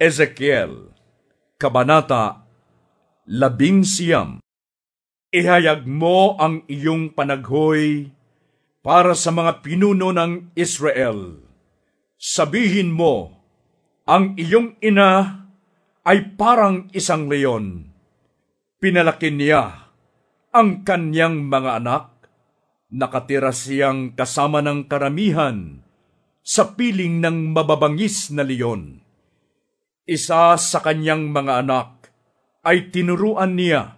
Ezekiel, Kabanata, Labing Siyam Ihayag mo ang iyong panaghoy para sa mga pinuno ng Israel. Sabihin mo, ang iyong ina ay parang isang leon. Pinalaki niya ang kanyang mga anak. Nakatira siyang kasama ng karamihan sa piling ng mababangis na leon. Isa sa kanyang mga anak ay tinuruan niya,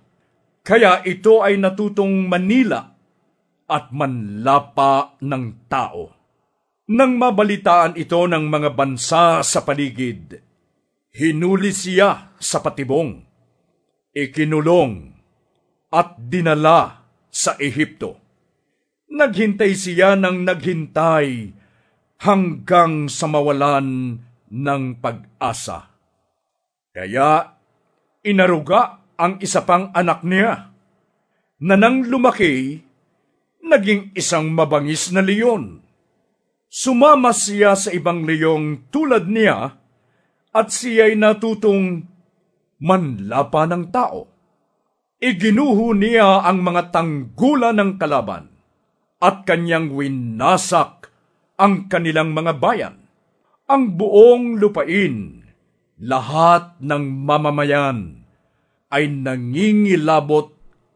kaya ito ay natutong manila at manlapa ng tao. Nang mabalitaan ito ng mga bansa sa paligid, hinuli siya sa patibong, ikinulong at dinala sa Ehipto. Naghintay siya ng naghintay hanggang sa mawalan ng pag-asa. Kaya inaruga ang isa pang anak niya, na nang lumaki, naging isang mabangis na leon. Sumama siya sa ibang leyong tulad niya at siya'y natutong manlapa ng tao. Iginuho niya ang mga tanggulan ng kalaban at kanyang winasak ang kanilang mga bayan. Ang buong lupain lahat ng mamamayan ay nangingilabot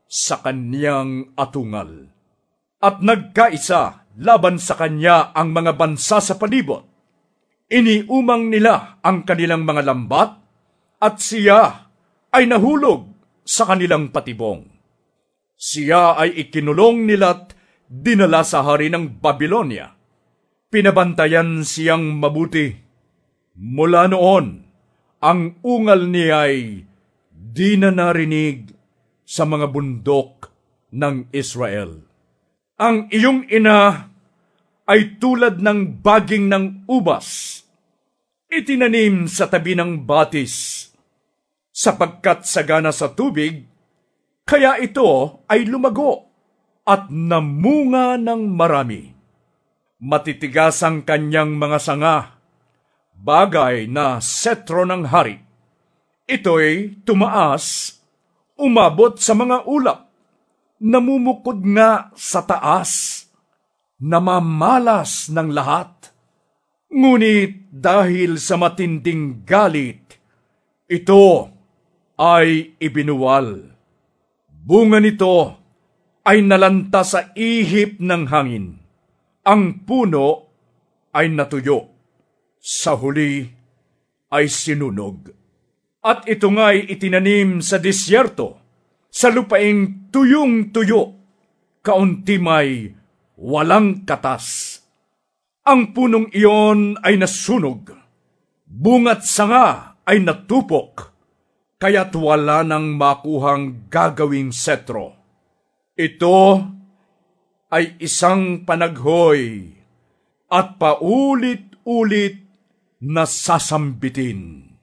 sa kanyang atungal. At nagkaisa laban sa kanya ang mga bansa sa palibot. Iniumang nila ang kanilang mga lambat at siya ay nahulog sa kanilang patibong. Siya ay ikinulong nila't dinala sa hari ng Babylonia. Pinabantayan siyang mabuti. Mula noon, ang ungal niya'y di na narinig sa mga bundok ng Israel. Ang iyong ina ay tulad ng baging ng ubas, itinanim sa tabi ng batis, sapagkat sagana sa tubig, kaya ito ay lumago at namunga ng marami. Matitigas ang kanyang mga sanga, bagay na setro ng hari. Ito'y tumaas, umabot sa mga ulap, namumukod nga sa taas, namamalas ng lahat. Ngunit dahil sa matinding galit, ito ay ibinuwal. Bunga nito ay nalanta sa ihip ng hangin. Ang puno ay natuyo sa huli ay sinunog. At ito nga'y itinanim sa disyerto, sa lupaing tuyong-tuyo, kaunti may walang katas. Ang punong iyon ay nasunog, bungat sanga ay natupok, kaya't wala nang makuhang gagawing setro. Ito ay isang panaghoy at paulit-ulit nasasambitin.